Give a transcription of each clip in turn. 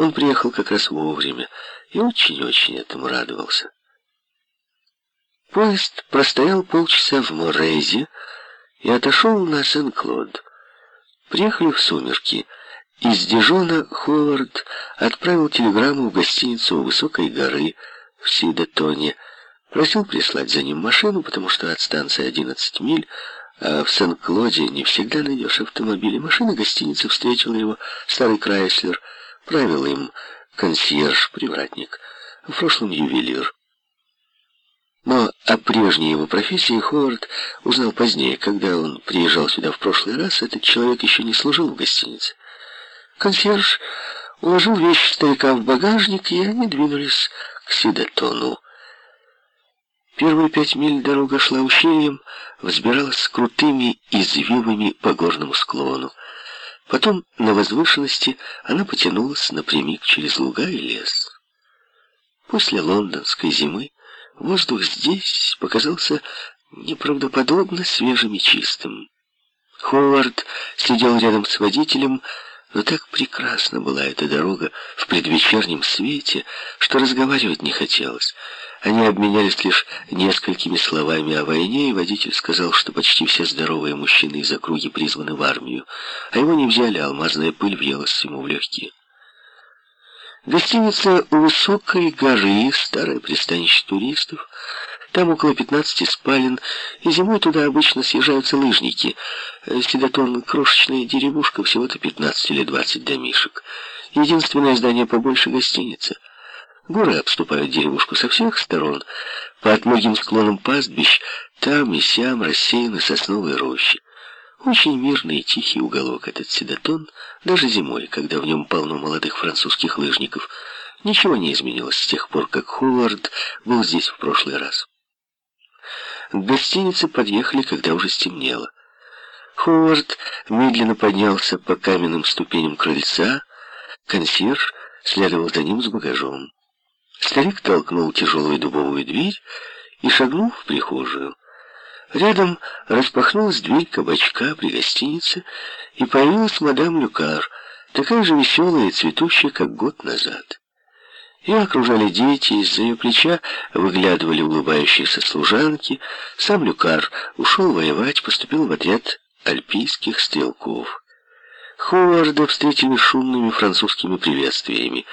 Он приехал как раз вовремя и очень-очень этому радовался. Поезд простоял полчаса в Морезе и отошел на Сен-Клод. Приехали в сумерки. Из Дижона Ховард отправил телеграмму в гостиницу у Высокой горы в Сидетоне. Просил прислать за ним машину, потому что от станции 11 миль, а в Сен-Клоде не всегда найдешь автомобили. Машина гостиницы встретила его, старый Крайслер, правил им консьерж-привратник, в прошлом ювелир. Но о прежней его профессии Ховард узнал позднее. Когда он приезжал сюда в прошлый раз, этот человек еще не служил в гостинице. Консьерж уложил вещи старика в багажник, и они двинулись к Сидотону. Первые пять миль дорога шла ущельем, взбиралась крутыми извивами по горному склону. Потом на возвышенности она потянулась напрямик через луга и лес. После лондонской зимы Воздух здесь показался неправдоподобно свежим и чистым. Ховард сидел рядом с водителем, но так прекрасна была эта дорога в предвечернем свете, что разговаривать не хотелось. Они обменялись лишь несколькими словами о войне, и водитель сказал, что почти все здоровые мужчины из округи призваны в армию, а его не взяли, а алмазная пыль въелась ему в легкие. Гостиница у высокой горы, старое пристанище туристов. Там около 15 спален, и зимой туда обычно съезжаются лыжники. Седотон — крошечная деревушка, всего-то 15 или 20 домишек. Единственное здание побольше гостиницы. Горы обступают деревушку со всех сторон. По отмогим склонам пастбищ там и сям рассеяны сосновые рощи. Очень мирный и тихий уголок этот Седатон, даже зимой, когда в нем полно молодых французских лыжников. Ничего не изменилось с тех пор, как Ховард был здесь в прошлый раз. К гостинице подъехали, когда уже стемнело. Ховард медленно поднялся по каменным ступеням крыльца. Консьерж следовал за ним с багажом. Старик толкнул тяжелую дубовую дверь и шагнул в прихожую. Рядом распахнулась дверь кабачка при гостинице, и появилась мадам Люкар, такая же веселая и цветущая, как год назад. Ее окружали дети, из-за ее плеча выглядывали улыбающиеся служанки. Сам Люкар ушел воевать, поступил в отряд альпийских стрелков. Ховарда встретили шумными французскими приветствиями.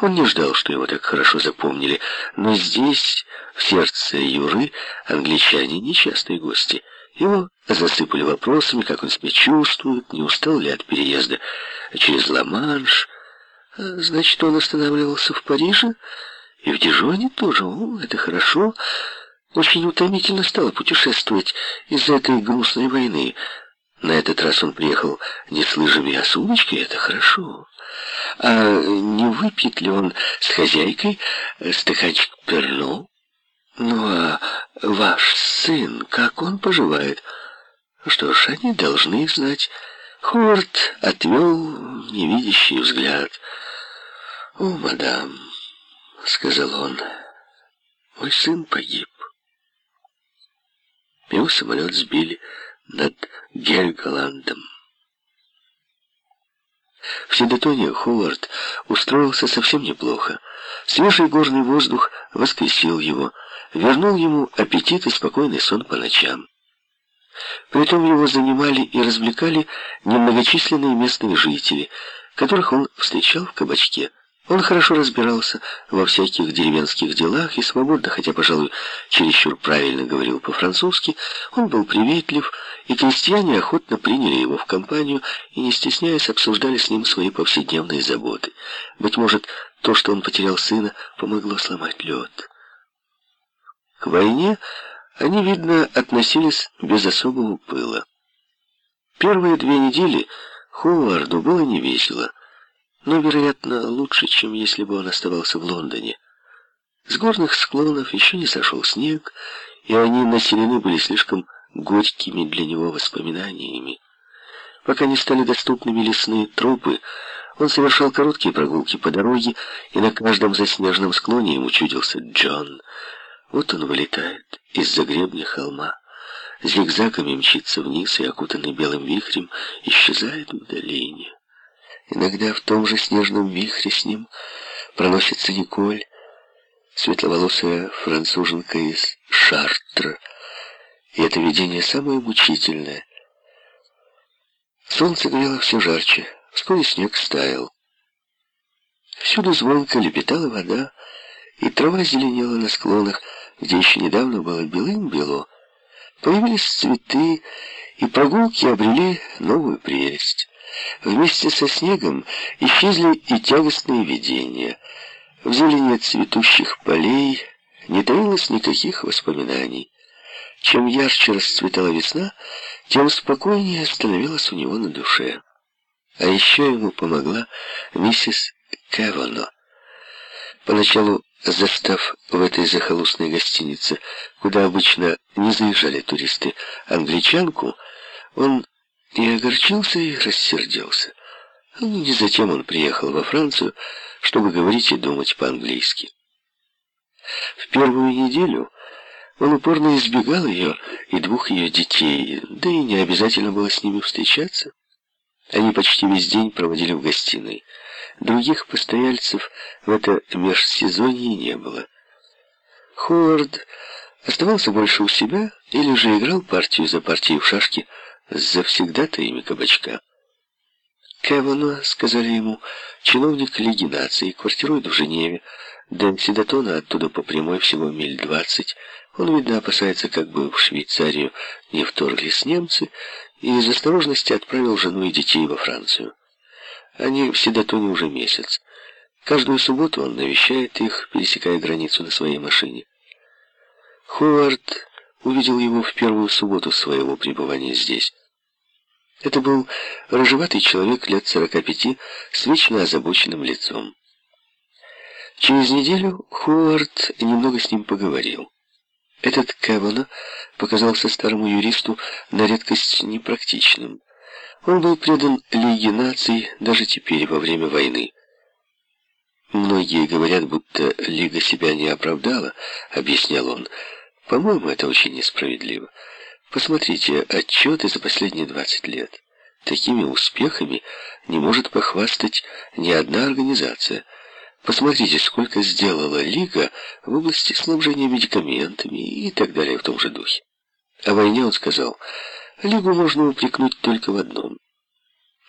Он не ждал, что его так хорошо запомнили, но здесь, в сердце Юры, англичане нечастые гости. Его засыпали вопросами, как он себя чувствует, не устал ли от переезда через Ла-Манш. А, значит, он останавливался в Париже и в Дижоне тоже. О, это хорошо. Очень утомительно стало путешествовать из-за этой грустной войны. На этот раз он приехал не с лыжами, а с удочкой, это хорошо. А не выпьет ли он с хозяйкой стаканчик перно? Ну, а ваш сын, как он поживает? Что ж, они должны знать. Ховард отвел невидящий взгляд. «О, мадам», — сказал он, — «мой сын погиб». Его самолет сбили над Гельголандом. В Седотоне Ховард устроился совсем неплохо. Свежий горный воздух воскресил его, вернул ему аппетит и спокойный сон по ночам. Притом его занимали и развлекали немногочисленные местные жители, которых он встречал в кабачке. Он хорошо разбирался во всяких деревенских делах и свободно, хотя, пожалуй, чересчур правильно говорил по-французски, он был приветлив, и крестьяне охотно приняли его в компанию и, не стесняясь, обсуждали с ним свои повседневные заботы. Быть может, то, что он потерял сына, помогло сломать лед. К войне они, видно, относились без особого пыла. Первые две недели Ховарду было невесело но, вероятно, лучше, чем если бы он оставался в Лондоне. С горных склонов еще не сошел снег, и они населены были слишком горькими для него воспоминаниями. Пока не стали доступными лесные тропы, он совершал короткие прогулки по дороге, и на каждом заснеженном склоне ему чудился Джон. Вот он вылетает из-за гребня холма, зигзагами мчится вниз и, окутанный белым вихрем, исчезает в долине. Иногда в том же снежном вихре с ним проносится Николь, светловолосая француженка из Шартра. И это видение самое мучительное. Солнце грело все жарче, вскоре снег стаял. Всюду звонко лепетала вода, и трава зеленела на склонах, где еще недавно было белым-бело. Появились цветы, и прогулки обрели новую прелесть. Вместе со снегом исчезли и тягостные видения. В зелени цветущих полей не таилось никаких воспоминаний. Чем ярче расцветала весна, тем спокойнее становилось у него на душе. А еще ему помогла миссис Кевано. Поначалу, застав в этой захолустной гостинице, куда обычно не заезжали туристы, англичанку, он и огорчился, и рассердился. Ну, не затем он приехал во Францию, чтобы говорить и думать по-английски. В первую неделю он упорно избегал ее и двух ее детей, да и не обязательно было с ними встречаться. Они почти весь день проводили в гостиной. Других постояльцев в это межсезонье не было. Ховард оставался больше у себя или же играл партию за партией в шашки с завсегдатаями кабачка. Кевана, сказали ему, чиновник Лиги наций, квартирует в Женеве, до Седатона оттуда по прямой всего миль двадцать. Он, видно, опасается, как бы в Швейцарию не вторглись немцы, и из осторожности отправил жену и детей во Францию. Они в Седатоне уже месяц. Каждую субботу он навещает их, пересекая границу на своей машине. Ховард увидел его в первую субботу своего пребывания здесь. Это был рыжеватый человек лет сорока пяти с вечно озабоченным лицом. Через неделю Ховард немного с ним поговорил. Этот Кевана показался старому юристу на редкость непрактичным. Он был предан Лиге наций даже теперь, во время войны. «Многие говорят, будто Лига себя не оправдала», — объяснял он. «По-моему, это очень несправедливо. Посмотрите отчеты за последние 20 лет. Такими успехами не может похвастать ни одна организация. Посмотрите, сколько сделала Лига в области снабжения медикаментами и так далее в том же духе. О войне он сказал, Лигу можно упрекнуть только в одном.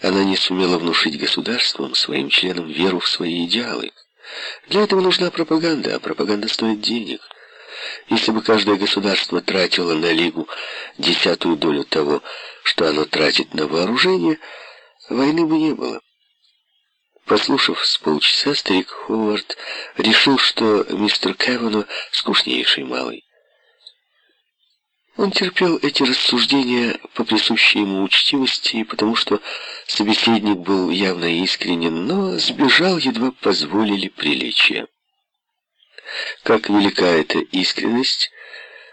Она не сумела внушить государствам, своим членам, веру в свои идеалы. Для этого нужна пропаганда, а пропаганда стоит денег. Если бы каждое государство тратило на Лигу десятую долю того, что оно тратит на вооружение, войны бы не было. Послушав с полчаса, старик Ховард решил, что мистер Кевану скучнейший малый. Он терпел эти рассуждения по присущей ему учтивости, потому что собеседник был явно искренен, но сбежал, едва позволили приличия. Как велика эта искренность,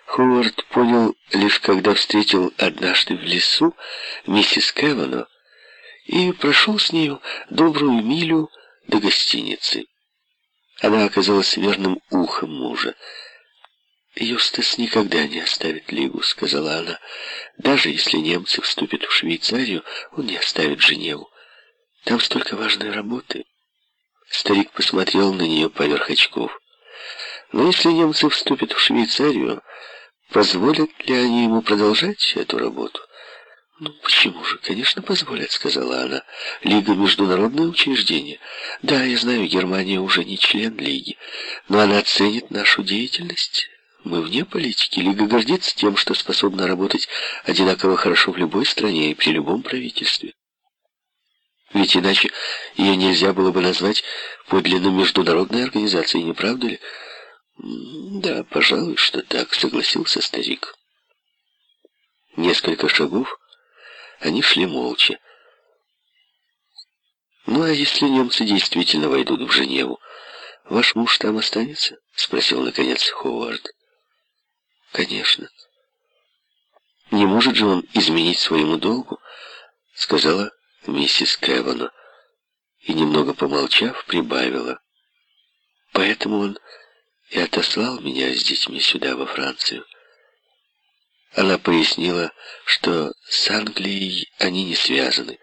Ховард понял лишь когда встретил однажды в лесу миссис Кевану, и прошел с нею добрую милю до гостиницы. Она оказалась верным ухом мужа. «Юстас никогда не оставит Лигу», — сказала она. «Даже если немцы вступят в Швейцарию, он не оставит Женеву. Там столько важной работы». Старик посмотрел на нее поверх очков. «Но если немцы вступят в Швейцарию, позволят ли они ему продолжать эту работу?» «Ну, почему же? Конечно, позволят», — сказала она. «Лига — международное учреждение. Да, я знаю, Германия уже не член Лиги, но она оценит нашу деятельность. Мы вне политики. Лига гордится тем, что способна работать одинаково хорошо в любой стране и при любом правительстве. Ведь иначе ее нельзя было бы назвать подлинно международной организацией, не правда ли?» «Да, пожалуй, что так», — согласился старик. Несколько шагов они шли молча. «Ну, а если немцы действительно войдут в Женеву, ваш муж там останется?» — спросил, наконец, Ховард. «Конечно». «Не может же он изменить своему долгу?» — сказала миссис Кевана. И, немного помолчав, прибавила. «Поэтому он и отослал меня с детьми сюда, во Францию. Она пояснила, что с Англией они не связаны.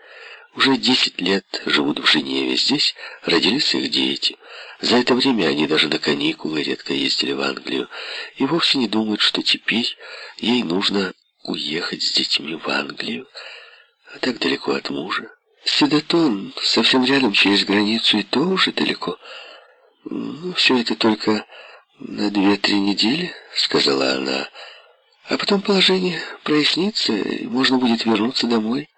Уже десять лет живут в Женеве. Здесь родились их дети. За это время они даже на каникулы редко ездили в Англию и вовсе не думают, что теперь ей нужно уехать с детьми в Англию, а так далеко от мужа. Седатон совсем рядом через границу и тоже далеко. Ну, все это только на две-три недели, сказала она. А потом положение прояснится, и можно будет вернуться домой.